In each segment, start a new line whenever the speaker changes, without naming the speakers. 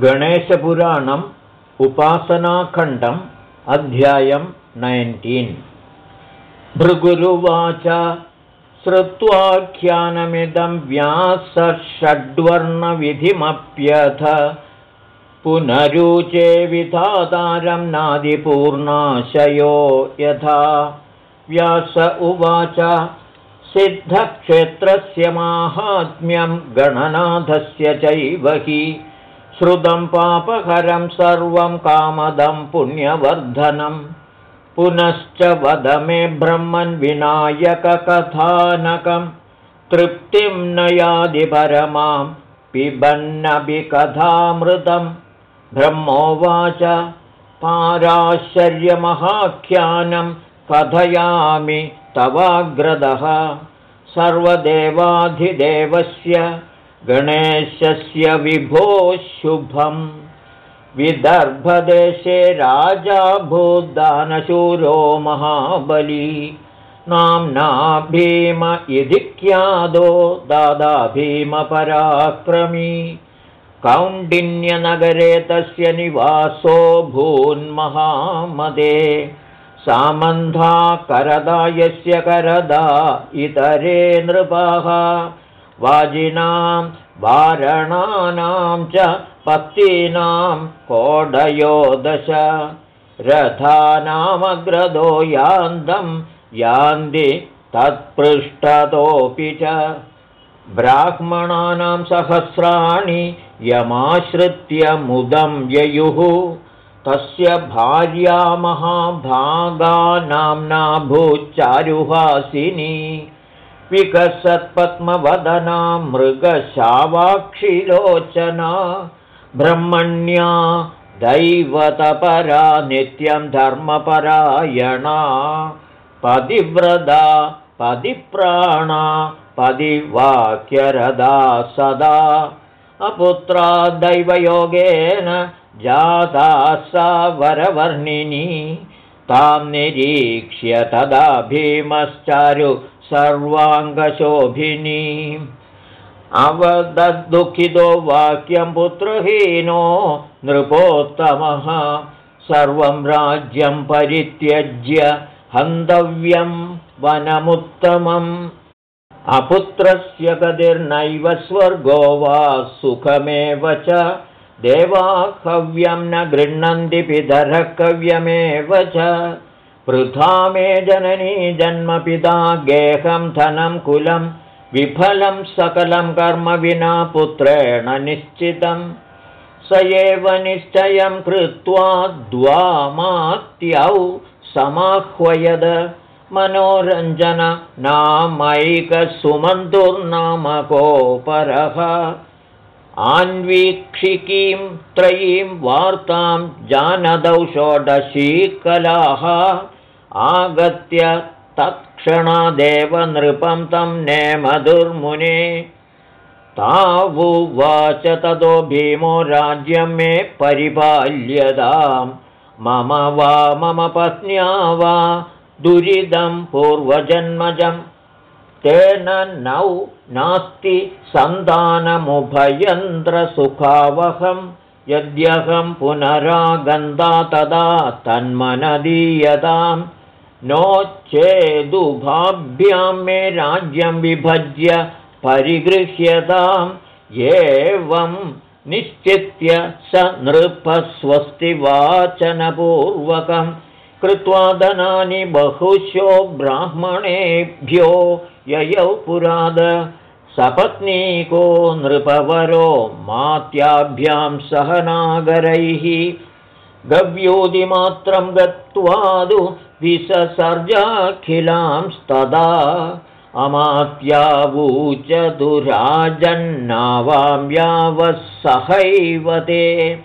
गणेशपुराणम् उपासनाखण्डम् अध्यायं नैन्टीन् भृगुरुवाच श्रुत्वाख्यानमिदं व्यासषड्वर्णविधिमप्यथ पुनरुचे विधातारं नादिपूर्णाशयो यथा। व्यास उवाच सिद्धक्षेत्रस्य माहात्म्यं गणनाथस्य चैव हि श्रुतं पापहरं सर्वं कामदं पुण्यवर्धनं। पुनश्च वद मे ब्रह्मन् विनायककथानकं तृप्तिं न यादि परमां पिबन्नभिकथामृतं ब्रह्मोवाच पाराश्चर्यमहाख्यानं कथयामि तवाग्रदः। सर्वदेवाधिदेवस्य गणेशस्य विभो शुभम्। विदर्भदेशे राजा भूदानशूरो महाबली। नाम्ना भीम इति ख्यादो दादा भीमपराक्रमी कौण्डिन्यनगरे तस्य निवासो भून्महामदे सामन्धा करदा यस्य करदा इतरे नृपाः वाजिनां वारणानां च पत्तीनां कोडयोदश। रथानामग्रदो यान्दं यान्ति तत्पृष्ठतोऽपि च। ब्राह्मणानां सहस्राणि यमाश्रित्य मुदं ययुः। तस्य भार्या महाभागा नाम्ना भूच्चारुहासिनी विकसत्पद्मवदना मृगशावाक्षिलोचना ब्रह्मण्या दैवतपरा नित्यं धर्मपरायणा पदिव्रदा पदिप्राणा पदिवाक्यरदा सदा अपुत्रा दैवयोगेन जाता सा वरवर्णिनी तां निरीक्ष्य तदा भीमश्चारु सर्वाङ्गशोभिनी। अवदद्दुःखितो वाक्यं पुत्रहीनो नृपोत्तमः। सर्वं राज्यं परित्यज्य हन्तव्यं वनमुत्तमम्। अपुत्रस्य गतिर्नैव स्वर्गो वा सुखमेव च देवाकव्यं न गृह्णन्ति पितरः कव्यमेव च। वृथा मे जननी जन्मपिता गेहं धनं कुलं विफलं सकलं कर्म विना पुत्रेण निश्चितं। स एव निश्चयं कृत्वा द्वामात्यौ समाह्वयद। मनोरञ्जन नामैकसुमन्तुर्नामकोपरः आन्वीक्षिकीं त्रयीं वार्तां जानदौ षोडशीकलाः। आगत्य तत्क्षणादेव नृपं तं नेमधुर्मुने तावुवाच ततो भीमो राज्यं मे परिपाल्यतां। मम वा मम पत्न्या वा दुरिदं पूर्वजन्मजम् तेन नौ नास्ति सन्तानमुभयन्द्रसुखावहं। यद्यहं पुनरागन्धा तदा तन्मनदीयतां नो चेदुभाभ्यां मे राज्यं विभज्य परिगृह्यताम्। एवं निश्चित्य स नृपस्वस्तिवाचनपूर्वकं कृत्वा धनानि बहुशो ब्राह्मणेभ्यो ययौ पुराद। सपत्नीको नृपवरो मात्याभ्यां सह नागरैः गव्योदिमात्रं गत्वादु विससर्जाखिलांस्तदा। अमात्यावूच दुराजन्नावां यावः सहैव ते।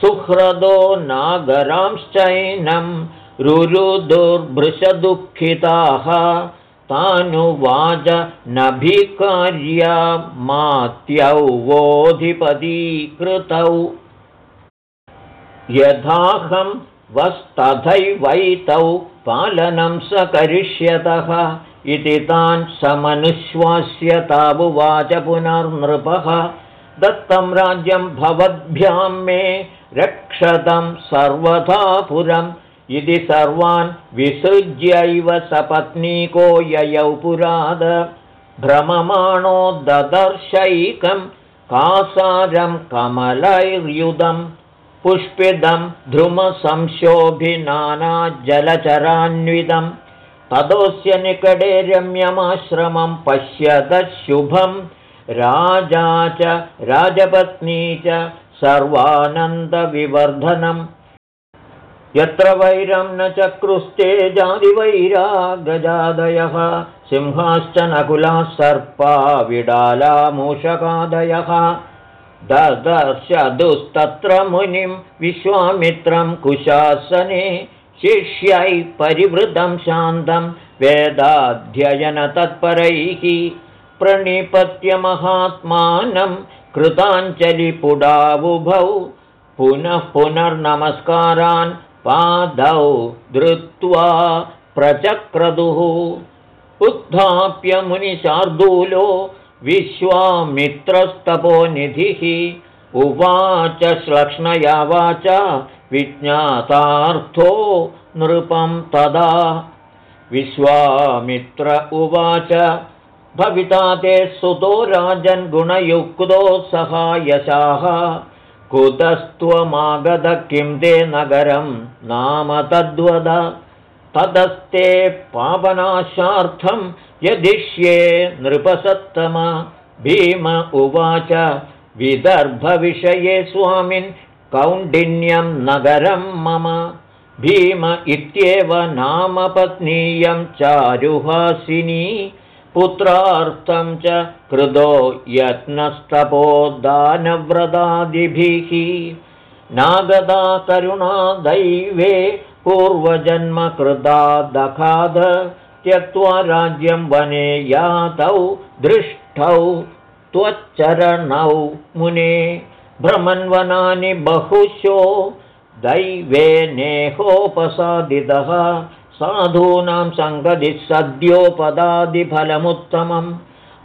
सुह्रदो नागरांश्चैनं रुरुदुर्भृशदुःखिताः तानुवाच नभिकार्या मात्यौ वोधिपदीकृतौ। यथाहं वस्तथैवैतौ पालनं स करिष्यतः इति तान् समनुश्वास्य तावुवाच पुनर्नृपः। दत्तं राज्यं भवद्भ्यां मे रक्षतं सर्वथा पुरम् इति सर्वान् विसृज्यैव सपत्नीको ययौ पुराद। भ्रममाणो ददर्शैकं कासारं कमलैर्युधं पुष्पिदं ध्रुमसंशोभिनानाजलचरान्वितं तदोऽस्य निकटे रम्यमाश्रमं पश्यदशुभं राजा च राजपत्नी च सर्वानन्दविवर्धनम् यत्र वैरं न चक्रुस्ते जातिवैरा गजादयः सिंहाश्च नकुलाः सर्पा विडाला मूषकादयः ददर्शदुस्तत्र मुनिं विश्वामित्रं कुशासने शिष्यै परिवृतं शान्तं वेदाध्ययनतत्परैः प्रणिपत्यमहात्मानं कृताञ्जलिपुडावुभौ पुनः पुनर्नमस्कारान् पादौ धृत्वा प्रचक्रदुः उत्थाप्य मुनिशार्दूलो विश्वामित्रस्तपोनिधिः उवाच श्लक्ष्णया वाच विज्ञातार्थो नृपं तदा। विश्वामित्र उवाच भविता ते सुतो राजन्गुणयुक्तो सहायशाः कुतस्त्वमागध किं ते नगरं? नाम तद्वद। तदस्ते पावनाशार्थं यदिष्ये नृपसत्तम। भीम उवाच विदर्भविषये स्वामिन् कौण्डिन्यं नगरं मम। भीम इत्येव नाम पत्नीयं चारुहासिनी पुत्रार्थं च कृतो यत्नस्तपो दानव्रतादिभिः नागदा करुणा दैवे पूर्वजन्मकृता दखाद त्यक्त्वा राज्यं वने यातौ दृष्टौ त्वच्चरणौ मुने। भ्रमन्वनानि बहुशो दैवेनेहोपसादितः साधूनां सङ्गतिः सद्योपदादिफलमुत्तमम्।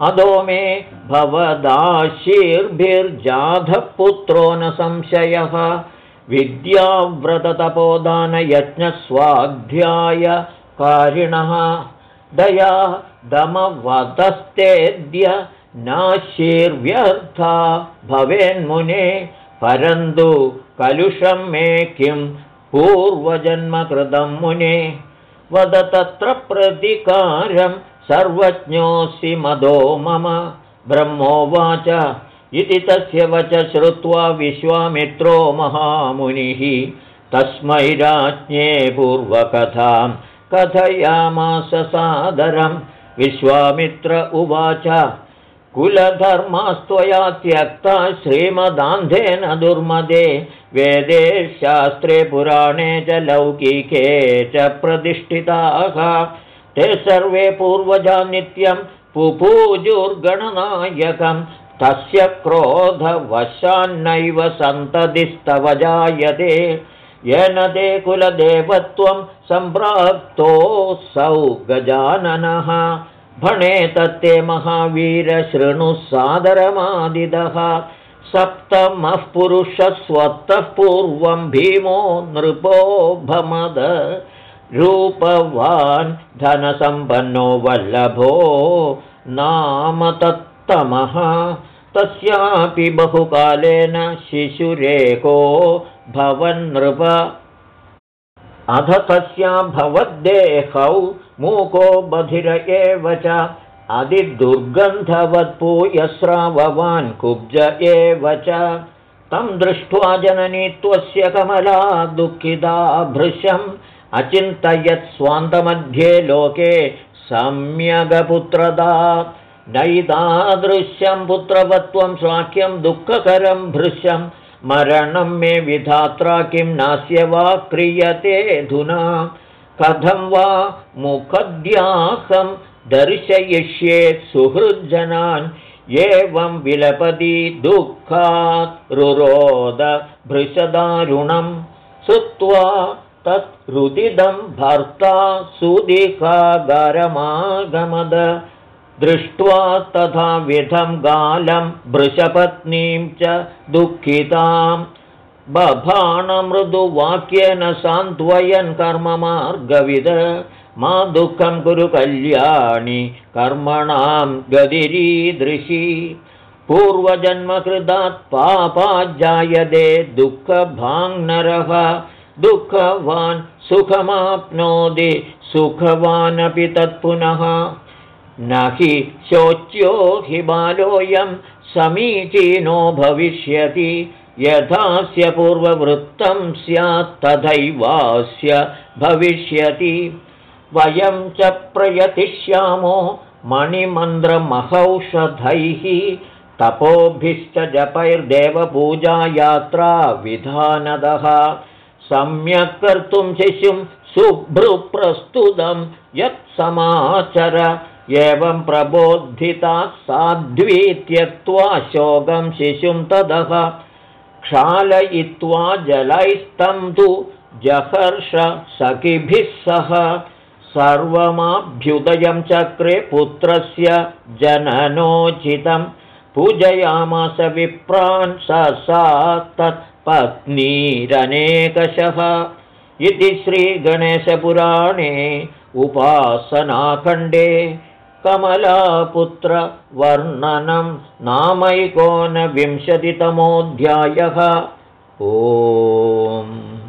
अधो मे भवदाशीर्भिर्जाधः पुत्रो न संशयः। विद्याव्रततपोदानयज्ञस्वाध्याय कारिणः। दया दमवतस्तेद्य नाशीर्व्यर्था भवेन्मुने। परन्तु कलुषं मे किं पूर्वजन्मकृतं मुने वद तत्र प्रतिकारं सर्वज्ञोऽसि मदो मम। ब्रह्मोवाच इति तस्य वच श्रुत्वा विश्वामित्रो महामुनिः तस्मै राज्ञे पूर्वकथां कथयामास सादरं। विश्वामित्र उवाच कुलधर्मास्त्वया त्यक्ता श्रीमदान्धेन दुर्मदे वेदे शास्त्रे पुराणे च लौकिके च प्रतिष्ठिताः। ते सर्वे पूर्वजा नित्यं पुपूजुर्गणनायकं। तस्य क्रोधवशान्नैव सन्ततिस्तव जायते। येन ते कुलदेवत्वं सम्प्राप्तोऽसौ गजाननः। भणे तत्ते महावीरशृणुः सादरमादिदः सप्तमः पुरुषस्वत्तः पूर्वं भीमो नृपो भमद। रूपवान् धनसम्पन्नो वल्लभो नाम तत्तमः तस्यापि बहुकालेन शिशुरेको भवन्नृप अध तस्या भवद्देहौ मूको बधिर एव च अधिदुर्गन्धवत्पूयस्राववान् कुब्ज एव च। तं दृष्ट्वा जननी त्वस्य कमला दुःखिता भृशम्। अचिन्तयत् स्वान्तमध्ये लोके सम्यगपुत्रदा। नैतादृश्यं पुत्रवत्वं स्वाख्यं दुःखकरं भृशम्। मरणं मे विधात्रा किं नास्य वा क्रियतेऽधुना कथं वा मुखद्यासं दर्शयिष्ये सुहृज्जनान् एवं विलपति दुःखात् रुरोद भृशदारुणं श्रुत्वा तत् रुदिदं भर्ता सुदिकागरमागमद दृष्ट्वा तथा विधं गालं वृषपत्नीं च दुःखितां। बभाणमृदुवाक्येन सान्त्वयन् कर्ममार्गविद मा दुःखं कुरु कल्याणि कर्मणां गदिरीदृशी पूर्वजन्मकृतात् पापाज्जायते दुःखभाङ्नरः दुःखवान् सुखमाप्नोति सुखवानपि तत्पुनः न हि शोच्यो हि बालोऽयं समीचीनो भविष्यति यथास्य पूर्ववृत्तं स्यात् तथैवास्य भविष्यति वयं च प्रयतिष्यामो मणिमन्त्रमहौषधैः तपोभिश्च जपैर्देवपूजायात्रा विधानदः। सम्यक् कर्तुं शिशुं शुभ्रुप्रस्तुतं यत्समाचर एवं प्रबोधिता साध्वी त्यक्त्वा शोकं शिशुं तदः क्षालयित्वा जलैस्तं तु जहर्ष सखिभिः सह सर्वमाभ्युदयं चक्रे पुत्रस्य जननोचितं पूजयामास विप्रान् स सा तत्पत्नीरनेकशः। इति श्रीगणेशपुराणे उपासनाखण्डे कमलापुत्रवर्णनं नामैकोनविंशतितमोऽध्यायः। ओम्